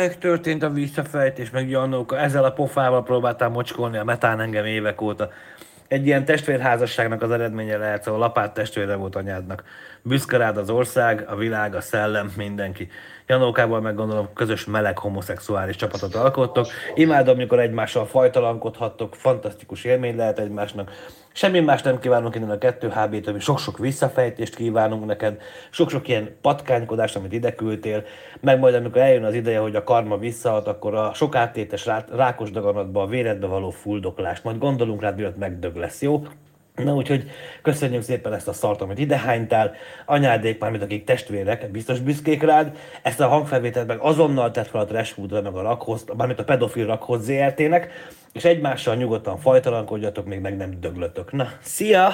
Megtörtént a visszafejtés, meg Janóka, ezzel a pofával próbáltam mocskolni a metán engem évek óta. Egy ilyen testvérházasságnak az eredménye lehet, szóval lapát testvére volt anyádnak. Büszke rád az ország, a világ, a szellem, mindenki. Janókával meg gondolom közös meleg homoszexuális csapatot alkottok. Imádom, mikor egymással fajtalankodhattok, fantasztikus élmény lehet egymásnak. Semmi más nem kívánunk innen a 2HB-től, mi sok-sok visszafejtést kívánunk neked, sok-sok ilyen patkánykodást, amit ide küldtél, meg majd amikor eljön az ideje, hogy a karma visszaad, akkor a sok áttétes rákos daganatba, a véredbe való fuldoklást, majd gondolunk rád, mielőtt megdög lesz, jó? Na úgyhogy köszönjük szépen ezt a szart, amit idehánytál. Anyádék már, mint akik testvérek, biztos büszkék rád. Ezt a hangfelvételt meg azonnal tett fel a Trashwoodra, meg a rakhoz, mármint a pedofil rakhoz ZRT-nek, és egymással nyugodtan fajtalankodjatok, még meg nem döglötök. Na, szia!